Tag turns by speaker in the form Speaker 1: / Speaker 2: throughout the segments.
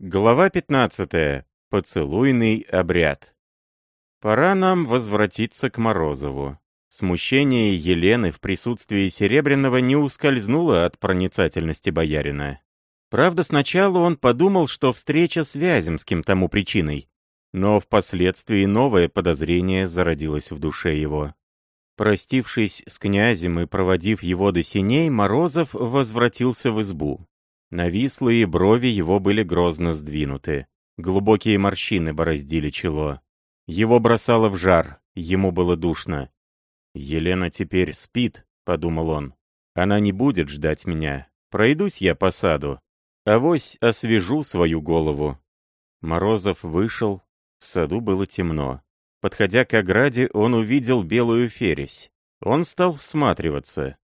Speaker 1: Глава 15. Поцелуйный обряд. Пора нам возвратиться к Морозову. Смущение Елены в присутствии Серебряного не ускользнуло от проницательности боярина. Правда, сначала он подумал, что встреча с Вяземским тому причиной, но впоследствии новое подозрение зародилось в душе его. Простившись с князем и проводив его до синей, Морозов возвратился в избу. Навислые брови его были грозно сдвинуты. Глубокие морщины бороздили чело. Его бросало в жар, ему было душно. «Елена теперь спит», — подумал он. «Она не будет ждать меня. Пройдусь я по саду. Авось освежу свою голову». Морозов вышел. В саду было темно. Подходя к ограде, он увидел белую фересь. Он стал всматриваться.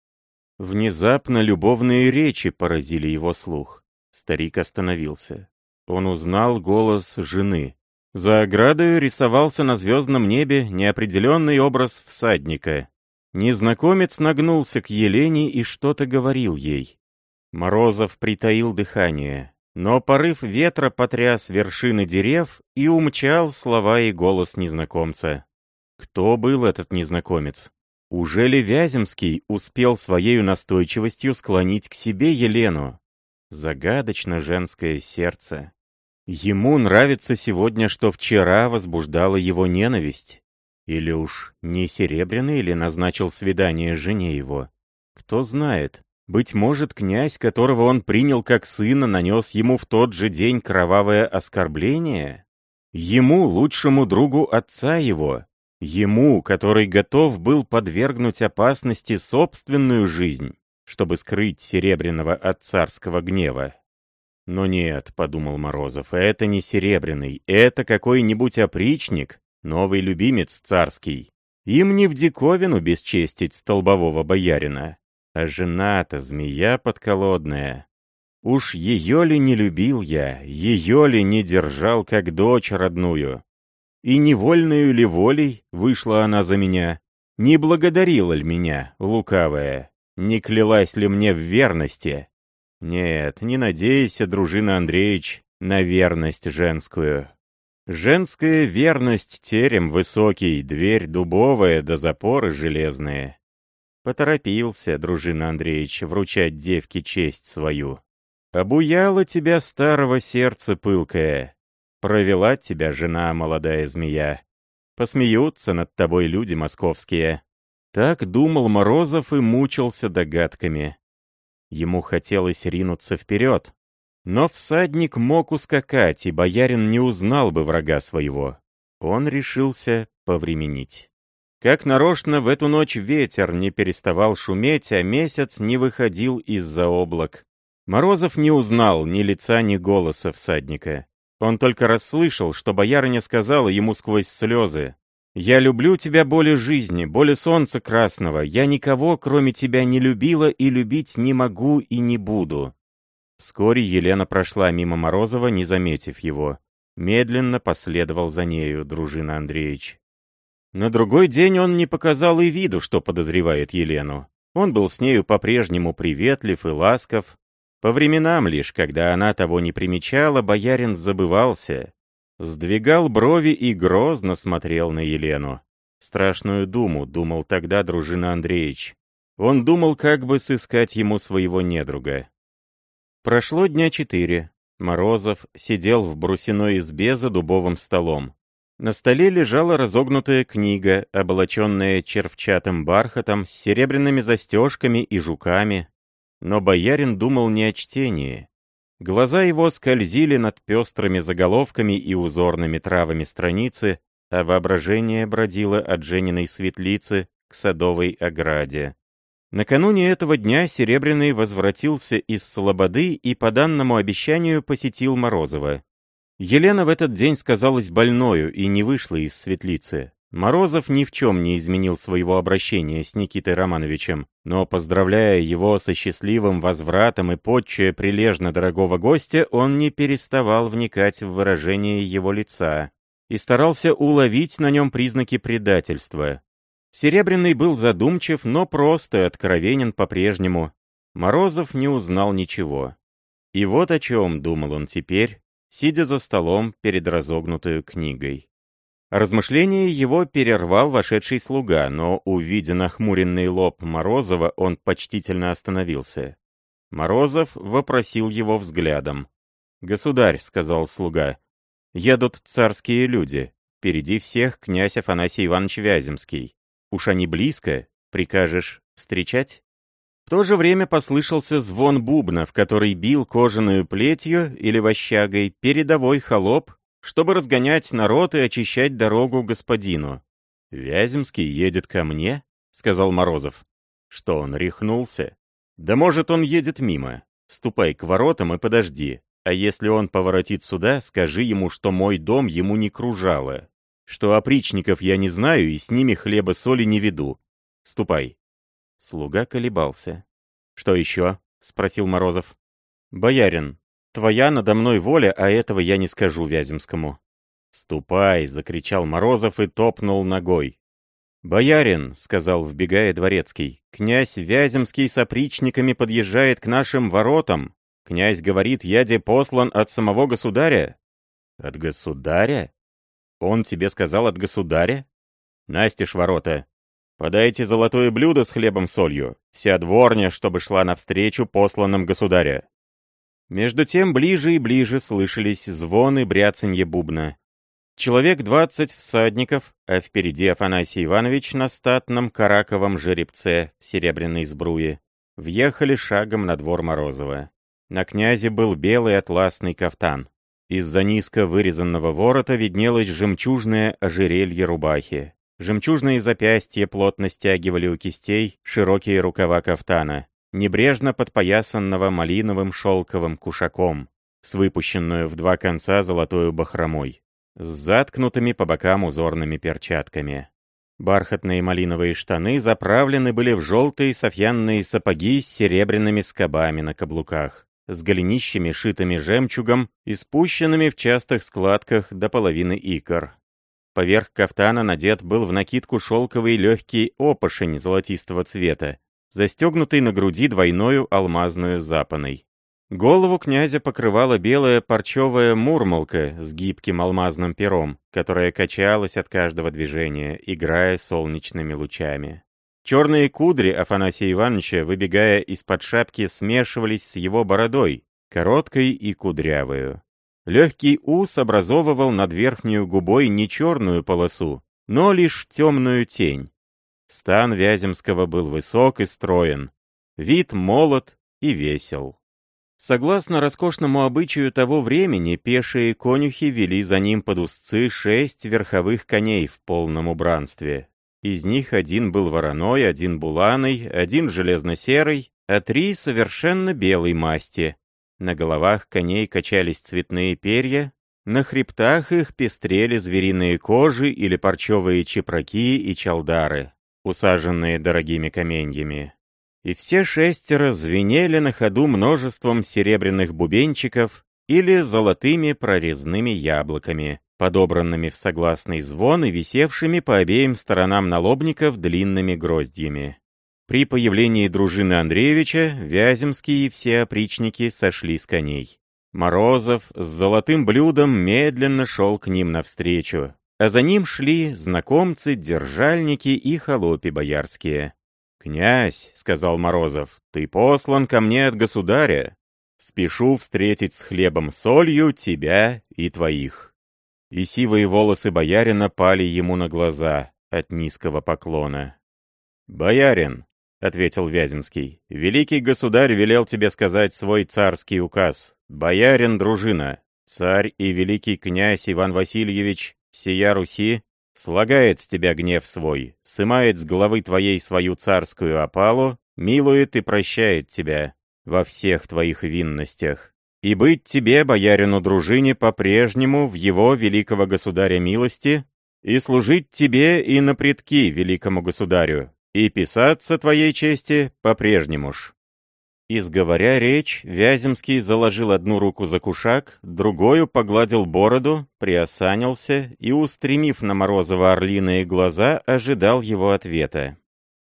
Speaker 1: Внезапно любовные речи поразили его слух. Старик остановился. Он узнал голос жены. За оградой рисовался на звездном небе неопределенный образ всадника. Незнакомец нагнулся к Елене и что-то говорил ей. Морозов притаил дыхание, но порыв ветра потряс вершины дерев и умчал слова и голос незнакомца. Кто был этот незнакомец? Уже ли Вяземский успел своей настойчивостью склонить к себе Елену? Загадочно женское сердце. Ему нравится сегодня, что вчера возбуждала его ненависть. Или уж не Серебряный или назначил свидание жене его. Кто знает. Быть может, князь, которого он принял как сына, нанес ему в тот же день кровавое оскорбление? Ему, лучшему другу отца его, Ему, который готов был подвергнуть опасности собственную жизнь, чтобы скрыть Серебряного от царского гнева. «Но нет», — подумал Морозов, — «это не Серебряный, это какой-нибудь опричник, новый любимец царский. Им не в диковину бесчестить столбового боярина. А жена-то змея подколодная. Уж ее ли не любил я, ее ли не держал как дочь родную? И невольную ли волей вышла она за меня? Не благодарила ли меня, лукавая? Не клялась ли мне в верности? Нет, не надейся, дружина Андреевич, на верность женскую. Женская верность терем высокий, дверь дубовая да запоры железные. Поторопился, дружина Андреевич, вручать девке честь свою. Обуяло тебя старого сердца пылкое, Провела тебя жена, молодая змея. Посмеются над тобой люди московские. Так думал Морозов и мучился догадками. Ему хотелось ринуться вперед. Но всадник мог ускакать, и боярин не узнал бы врага своего. Он решился повременить. Как нарочно в эту ночь ветер не переставал шуметь, а месяц не выходил из-за облак. Морозов не узнал ни лица, ни голоса всадника. Он только расслышал, что боярыня сказала ему сквозь слезы. «Я люблю тебя более жизни, более солнца красного. Я никого, кроме тебя, не любила и любить не могу и не буду». Вскоре Елена прошла мимо Морозова, не заметив его. Медленно последовал за нею дружина Андреевич. На другой день он не показал и виду, что подозревает Елену. Он был с нею по-прежнему приветлив и ласков, по временам лишь, когда она того не примечала, боярин забывался, сдвигал брови и грозно смотрел на Елену. Страшную думу, думал тогда дружина Андреевич. Он думал, как бы сыскать ему своего недруга. Прошло дня четыре. Морозов сидел в брусиной избе за дубовым столом. На столе лежала разогнутая книга, облаченная червчатым бархатом, с серебряными застежками и жуками, но боярин думал не о чтении. Глаза его скользили над пестрыми заголовками и узорными травами страницы, а воображение бродило от Жениной светлицы к садовой ограде. Накануне этого дня Серебряный возвратился из Слободы и по данному обещанию посетил Морозова. Елена в этот день сказалась больною и не вышла из светлицы. Морозов ни в чем не изменил своего обращения с Никитой Романовичем, но, поздравляя его со счастливым возвратом и подчая прилежно дорогого гостя, он не переставал вникать в выражение его лица и старался уловить на нем признаки предательства. Серебряный был задумчив, но просто откровенен по-прежнему. Морозов не узнал ничего. И вот о чем думал он теперь, сидя за столом перед разогнутую книгой. Размышление его перервал вошедший слуга, но, увидя нахмуренный лоб Морозова, он почтительно остановился. Морозов вопросил его взглядом. «Государь», — сказал слуга, — «едут царские люди. Впереди всех князь Афанасий Иванович Вяземский. Уж они близко, прикажешь встречать?» В то же время послышался звон бубна, в который бил кожаную плетью или вощагой передовой холоп, чтобы разгонять народ и очищать дорогу господину. «Вяземский едет ко мне?» — сказал Морозов. «Что, он рехнулся? Да может, он едет мимо. Ступай к воротам и подожди. А если он поворотит сюда, скажи ему, что мой дом ему не кружало. Что опричников я не знаю и с ними хлеба-соли не веду. Ступай». Слуга колебался. «Что еще?» — спросил Морозов. «Боярин, твоя надо мной воля, а этого я не скажу Вяземскому». «Ступай!» — закричал Морозов и топнул ногой. «Боярин», — сказал, вбегая дворецкий, — «князь Вяземский с опричниками подъезжает к нашим воротам. Князь говорит, яде послан от самого государя». «От государя? Он тебе сказал от государя?» «Настежь ворота. Подайте золотое блюдо с хлебом-солью, вся дворня, чтобы шла навстречу посланным государя». Между тем ближе и ближе слышались звоны бряцанье бубна. Человек двадцать всадников, а впереди Афанасий Иванович на статном караковом жеребце в серебряной сбруе, въехали шагом на двор Морозова. На князе был белый атласный кафтан. Из-за низко вырезанного ворота виднелось жемчужное ожерелье рубахи. Жемчужные запястья плотно стягивали у кистей широкие рукава кафтана, небрежно подпоясанного малиновым шелковым кушаком, с выпущенную в два конца золотою бахромой, с заткнутыми по бокам узорными перчатками. Бархатные малиновые штаны заправлены были в желтые софьянные сапоги с серебряными скобами на каблуках, с голенищами, шитыми жемчугом и спущенными в частых складках до половины икр. Поверх кафтана надет был в накидку шелковый легкий опошень золотистого цвета, застегнутый на груди двойною алмазную запаной. Голову князя покрывала белая парчевая мурмалка с гибким алмазным пером, которая качалась от каждого движения, играя солнечными лучами. Черные кудри Афанасия Ивановича, выбегая из-под шапки, смешивались с его бородой, короткой и кудрявою. Легкий ус образовывал над верхнюю губой не черную полосу, но лишь темную тень. Стан Вяземского был высок и строен, вид молод и весел. Согласно роскошному обычаю того времени, пешие конюхи вели за ним под узцы шесть верховых коней в полном убранстве. Из них один был вороной, один буланый, один железно-серый, а три совершенно белой масти, на головах коней качались цветные перья, на хребтах их пестрели звериные кожи или парчевые чепраки и чалдары, усаженные дорогими каменьями. И все шестеро звенели на ходу множеством серебряных бубенчиков или золотыми прорезными яблоками, подобранными в согласный звон и висевшими по обеим сторонам налобников длинными гроздьями. При появлении дружины Андреевича Вяземские и все опричники сошли с коней. Морозов с золотым блюдом медленно шел к ним навстречу, а за ним шли знакомцы, держальники и холопи боярские. «Князь», — сказал Морозов, — «ты послан ко мне от государя. Спешу встретить с хлебом-солью тебя и твоих». И сивые волосы боярина пали ему на глаза от низкого поклона. «Боярин», ответил Вяземский. «Великий государь велел тебе сказать свой царский указ. Боярин, дружина, царь и великий князь Иван Васильевич, сия Руси, слагает с тебя гнев свой, сымает с головы твоей свою царскую опалу, милует и прощает тебя во всех твоих винностях. И быть тебе, боярину дружине, по-прежнему в его великого государя милости, и служить тебе и на предки великому государю, и писаться твоей чести по-прежнему ж». Изговоря речь, Вяземский заложил одну руку за кушак, другую погладил бороду, приосанился и, устремив на Морозова орлиные глаза, ожидал его ответа.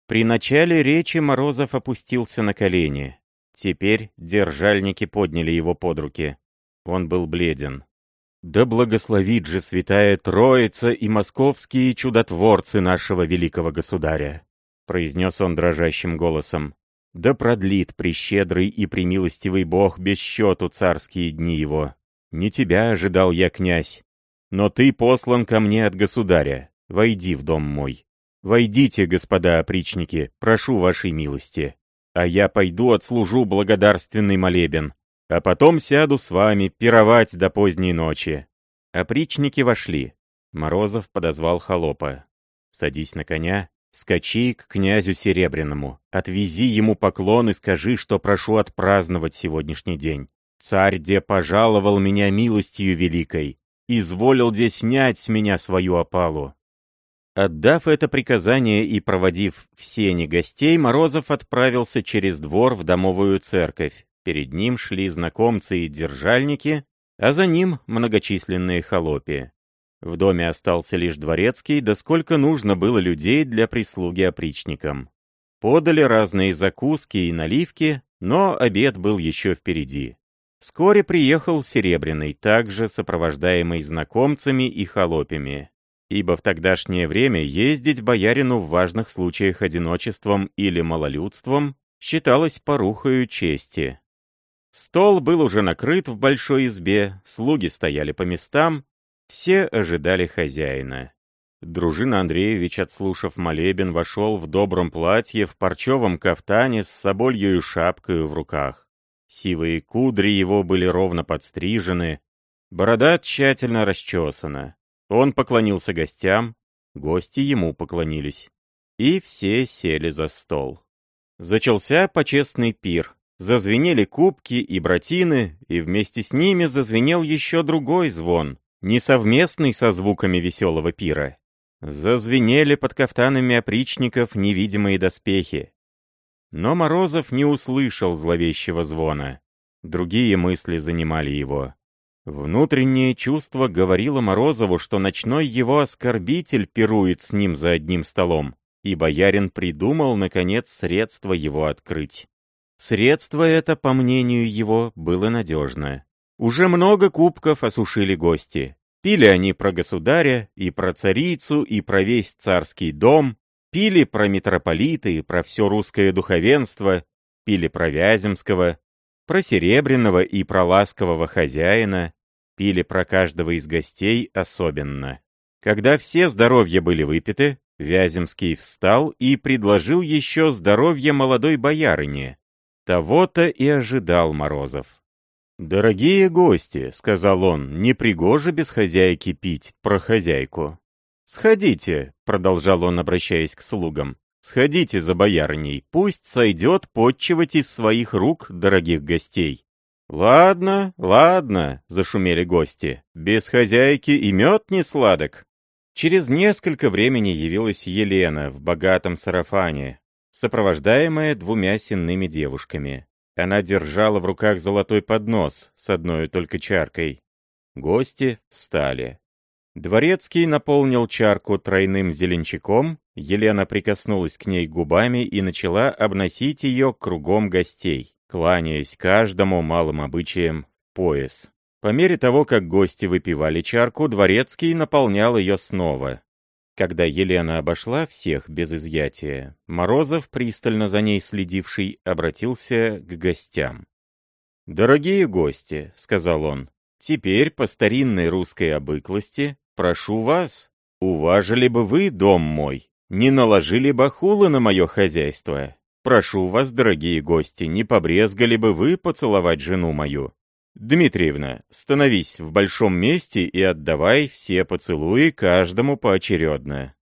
Speaker 1: При начале речи Морозов опустился на колени. Теперь держальники подняли его под руки. Он был бледен. Да благословит же святая Троица и московские чудотворцы нашего великого государя, произнес он дрожащим голосом. Да продлит прещедрый и премилостивый Бог без счету царские дни его. Не тебя ожидал я, князь, но ты послан ко мне от государя. Войди в дом мой. Войдите, господа опричники, прошу вашей милости. А я пойду отслужу благодарственный молебен, а потом сяду с вами пировать до поздней ночи». Опричники вошли. Морозов подозвал холопа. «Садись на коня, скачи к князю Серебряному, отвези ему поклон и скажи, что прошу отпраздновать сегодняшний день. Царь де пожаловал меня милостью великой, изволил де снять с меня свою опалу. Отдав это приказание и проводив в сени гостей, Морозов отправился через двор в домовую церковь. Перед ним шли знакомцы и держальники, а за ним многочисленные холопи. В доме остался лишь дворецкий, да сколько нужно было людей для прислуги опричникам. Подали разные закуски и наливки, но обед был еще впереди. Вскоре приехал Серебряный, также сопровождаемый знакомцами и холопями ибо в тогдашнее время ездить боярину в важных случаях одиночеством или малолюдством считалось порухою чести. Стол был уже накрыт в большой избе, слуги стояли по местам, все ожидали хозяина. Дружина Андреевич, отслушав молебен, вошел в добром платье, в парчевом кафтане с собольей шапкой в руках. Сивые кудри его были ровно подстрижены, борода тщательно расчесана. Он поклонился гостям, гости ему поклонились. И все сели за стол. Зачался почестный пир. Зазвенели кубки и братины, и вместе с ними зазвенел еще другой звон, несовместный со звуками веселого пира. Зазвенели под кафтанами опричников невидимые доспехи. Но Морозов не услышал зловещего звона. Другие мысли занимали его. Внутреннее чувство говорило Морозову, что ночной его оскорбитель пирует с ним за одним столом, и боярин придумал, наконец, средство его открыть. Средство это, по мнению его, было надежное. Уже много кубков осушили гости. Пили они про государя, и про царицу, и про весь царский дом, пили про митрополита и про все русское духовенство, пили про Вяземского, про Серебряного и про ласкового хозяина, пили про каждого из гостей особенно. Когда все здоровья были выпиты, Вяземский встал и предложил еще здоровье молодой боярыне. Того-то и ожидал Морозов. «Дорогие гости», — сказал он, — «не пригоже без хозяйки пить про хозяйку». «Сходите», — продолжал он, обращаясь к слугам, — «сходите за боярыней, пусть сойдет подчивать из своих рук дорогих гостей. «Ладно, ладно», — зашумели гости. «Без хозяйки и мед не сладок». Через несколько времени явилась Елена в богатом сарафане, сопровождаемая двумя сенными девушками. Она держала в руках золотой поднос с одной только чаркой. Гости встали. Дворецкий наполнил чарку тройным зеленчаком, Елена прикоснулась к ней губами и начала обносить ее кругом гостей кланяясь каждому малым обычаем пояс. По мере того, как гости выпивали чарку, дворецкий наполнял ее снова. Когда Елена обошла всех без изъятия, Морозов, пристально за ней следивший, обратился к гостям. «Дорогие гости», — сказал он, — «теперь по старинной русской обыклости прошу вас, уважили бы вы дом мой, не наложили бахулы на мое хозяйство, Прошу вас, дорогие гости, не побрезгали бы вы поцеловать жену мою? Дмитриевна, становись в большом месте и отдавай все поцелуи каждому поочередно.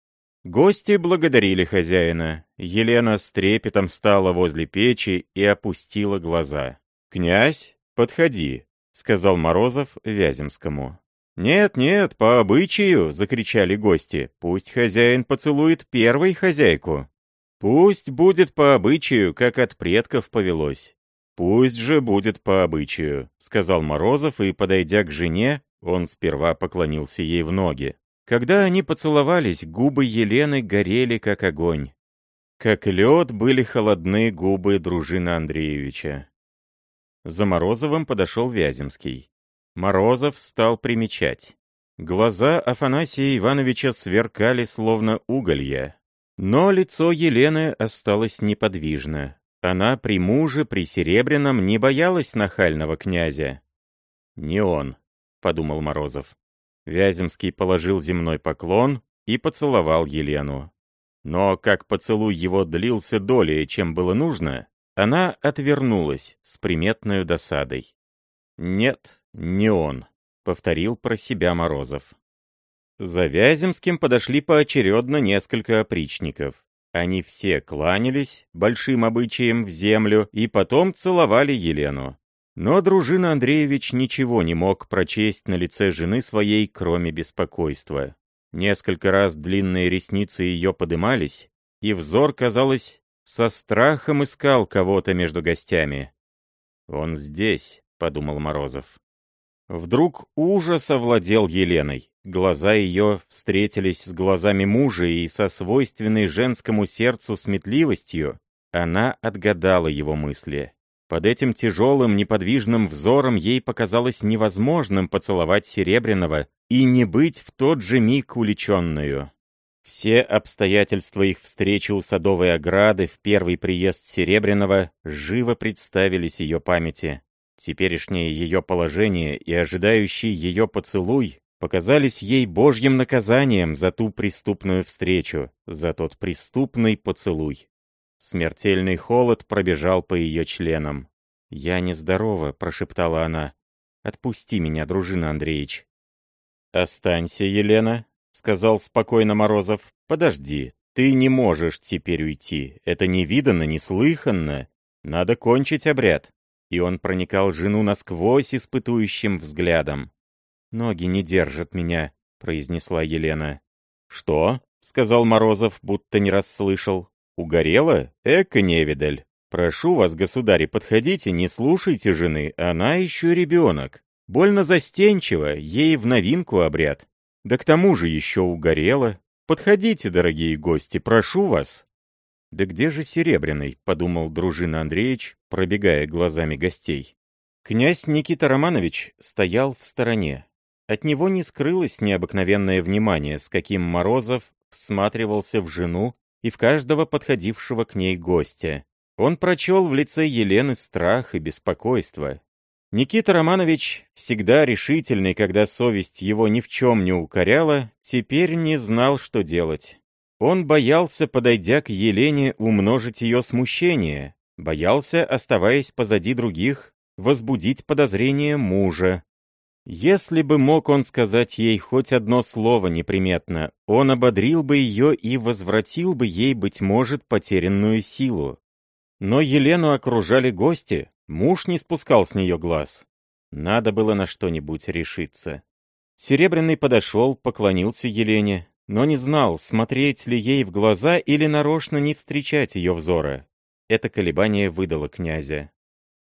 Speaker 1: Гости благодарили хозяина. Елена с трепетом стала возле печи и опустила глаза. «Князь, подходи», — сказал Морозов Вяземскому. «Нет-нет, по обычаю!» — закричали гости. «Пусть хозяин поцелует первой хозяйку». Пусть будет по обычаю, как от предков повелось. Пусть же будет по обычаю, сказал Морозов, и, подойдя к жене, он сперва поклонился ей в ноги. Когда они поцеловались, губы Елены горели, как огонь. Как лед были холодны губы дружины Андреевича. За Морозовым подошел Вяземский. Морозов стал примечать. Глаза Афанасия Ивановича сверкали словно уголья. Но лицо Елены осталось неподвижно. Она при муже, при Серебряном не боялась нахального князя. «Не он», — подумал Морозов. Вяземский положил земной поклон и поцеловал Елену. Но как поцелуй его длился долее, чем было нужно, она отвернулась с приметной досадой. «Нет, не он», — повторил про себя Морозов. За Вяземским подошли поочередно несколько опричников. Они все кланялись большим обычаем в землю и потом целовали Елену. Но дружина Андреевич ничего не мог прочесть на лице жены своей, кроме беспокойства. Несколько раз длинные ресницы ее подымались, и взор, казалось, со страхом искал кого-то между гостями. «Он здесь», — подумал Морозов. Вдруг ужас овладел Еленой. Глаза ее встретились с глазами мужа, и со свойственной женскому сердцу сметливостью она отгадала его мысли. Под этим тяжелым, неподвижным взором ей показалось невозможным поцеловать Серебряного и не быть в тот же миг уличенную. Все обстоятельства их встречи у садовой ограды в первый приезд Серебряного живо представились ее памяти. Теперешнее ее положение и ожидающий ее поцелуй показались ей божьим наказанием за ту преступную встречу, за тот преступный поцелуй. Смертельный холод пробежал по ее членам. «Я нездорова», — прошептала она. «Отпусти меня, дружина Андреевич». «Останься, Елена», — сказал спокойно Морозов. «Подожди, ты не можешь теперь уйти. Это невиданно, неслыханно. Надо кончить обряд». И он проникал жену насквозь испытующим взглядом. «Ноги не держат меня», — произнесла Елена. «Что?» — сказал Морозов, будто не расслышал. «Угорела? Эка невидаль. Прошу вас, государи, подходите, не слушайте жены, она еще ребенок. Больно застенчиво, ей в новинку обряд. Да к тому же еще угорела. Подходите, дорогие гости, прошу вас». «Да где же Серебряный?» — подумал дружина Андреевич, пробегая глазами гостей. Князь Никита Романович стоял в стороне. От него не скрылось необыкновенное внимание, с каким Морозов всматривался в жену и в каждого подходившего к ней гостя. Он прочел в лице Елены страх и беспокойство. Никита Романович, всегда решительный, когда совесть его ни в чем не укоряла, теперь не знал, что делать. Он боялся, подойдя к Елене, умножить ее смущение, боялся, оставаясь позади других, возбудить подозрение мужа, если бы мог он сказать ей хоть одно слово неприметно, он ободрил бы ее и возвратил бы ей, быть может, потерянную силу. Но Елену окружали гости, муж не спускал с нее глаз. Надо было на что-нибудь решиться. Серебряный подошел, поклонился Елене, но не знал, смотреть ли ей в глаза или нарочно не встречать ее взора. Это колебание выдало князя.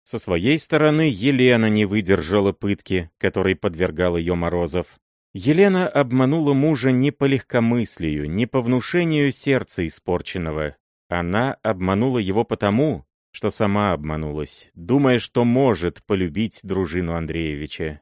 Speaker 1: Со своей стороны Елена не выдержала пытки, которой подвергал ее Морозов. Елена обманула мужа не по легкомыслию, не по внушению сердца испорченного. Она обманула его потому, что сама обманулась, думая, что может полюбить дружину Андреевича.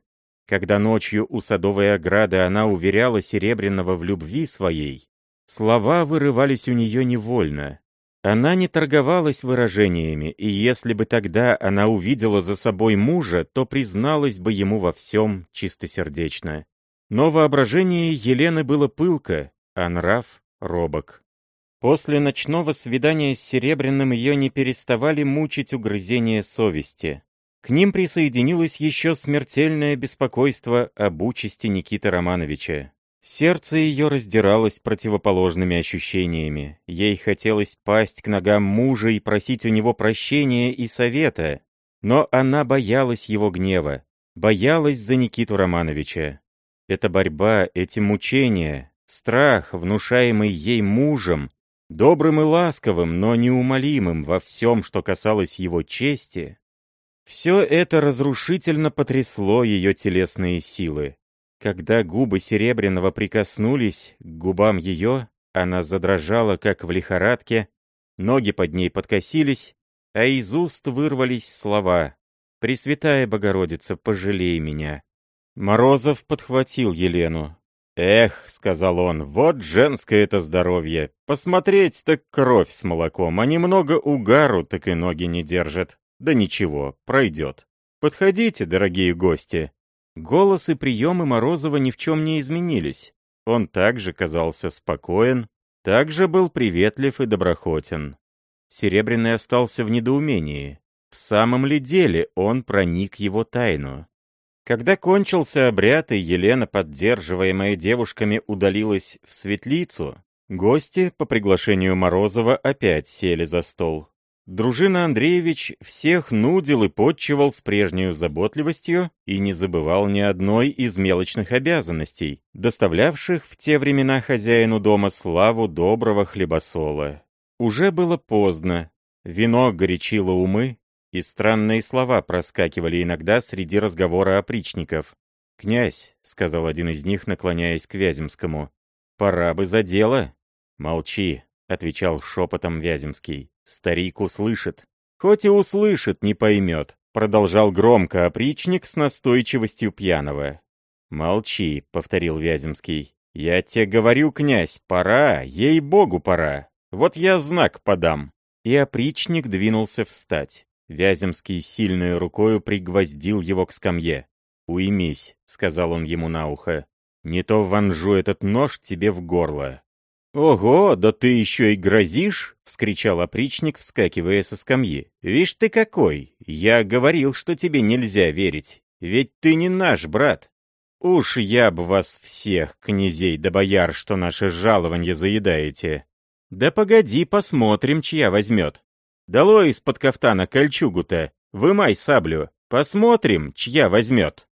Speaker 1: Когда ночью у садовой ограды она уверяла Серебряного в любви своей, слова вырывались у нее невольно, она не торговалась выражениями, и если бы тогда она увидела за собой мужа, то призналась бы ему во всем чистосердечно. Но воображение Елены было пылко, а нрав — робок. После ночного свидания с Серебряным ее не переставали мучить угрызения совести. К ним присоединилось еще смертельное беспокойство об участи Никиты Романовича. Сердце ее раздиралось противоположными ощущениями. Ей хотелось пасть к ногам мужа и просить у него прощения и совета. Но она боялась его гнева, боялась за Никиту Романовича. Эта борьба, эти мучения, страх, внушаемый ей мужем, добрым и ласковым, но неумолимым во всем, что касалось его чести, все это разрушительно потрясло ее телесные силы. Когда губы Серебряного прикоснулись к губам ее, она задрожала, как в лихорадке, ноги под ней подкосились, а из уст вырвались слова «Пресвятая Богородица, пожалей меня». Морозов подхватил Елену. «Эх», — сказал он, — «вот женское это здоровье. Посмотреть так кровь с молоком, а немного угару так и ноги не держат. Да ничего, пройдет. Подходите, дорогие гости». Голос и приемы Морозова ни в чем не изменились. Он также казался спокоен, также был приветлив и доброхотен. Серебряный остался в недоумении. В самом ли деле он проник его тайну? Когда кончился обряд, и Елена, поддерживаемая девушками, удалилась в светлицу, гости, по приглашению Морозова, опять сели за стол. Дружина Андреевич всех нудил и подчивал с прежней заботливостью и не забывал ни одной из мелочных обязанностей, доставлявших в те времена хозяину дома славу доброго хлебосола. Уже было поздно, вино горячило умы, и странные слова проскакивали иногда среди разговора опричников. «Князь», — сказал один из них, наклоняясь к Вяземскому, — «пора бы за дело». «Молчи», — отвечал шепотом Вяземский. «Старик услышит». «Хоть и услышит, не поймет», — продолжал громко опричник с настойчивостью пьяного. «Молчи», — повторил Вяземский. «Я тебе говорю, князь, пора, ей-богу пора. Вот я знак подам». И опричник двинулся встать. Вяземский сильной рукою пригвоздил его к скамье. «Уймись», — сказал он ему на ухо. «Не то вонжу этот нож тебе в горло». «Ого, да ты еще и грозишь!» — вскричал опричник, вскакивая со скамьи. «Вишь ты какой! Я говорил, что тебе нельзя верить. Ведь ты не наш брат. Уж я бы вас всех, князей да бояр, что наше жалование заедаете. Да погоди, посмотрим, чья возьмет. Долой из-под кафтана кольчугу-то, вымай саблю, посмотрим, чья возьмет».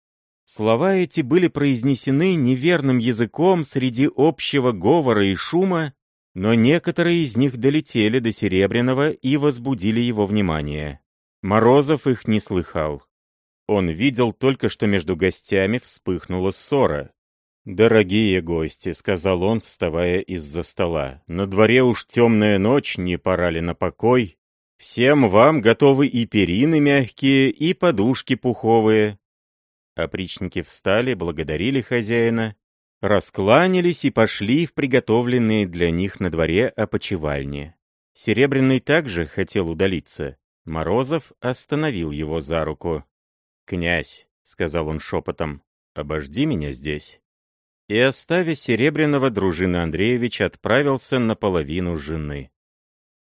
Speaker 1: Слова эти были произнесены неверным языком среди общего говора и шума, но некоторые из них долетели до Серебряного и возбудили его внимание. Морозов их не слыхал. Он видел только, что между гостями вспыхнула ссора. «Дорогие гости», — сказал он, вставая из-за стола, — «на дворе уж темная ночь, не пора ли на покой? Всем вам готовы и перины мягкие, и подушки пуховые». Опричники встали, благодарили хозяина, раскланялись и пошли в приготовленные для них на дворе опочивальни. Серебряный также хотел удалиться. Морозов остановил его за руку. «Князь», — сказал он шепотом, — «обожди меня здесь». И, оставя Серебряного, дружина Андреевич отправился наполовину жены.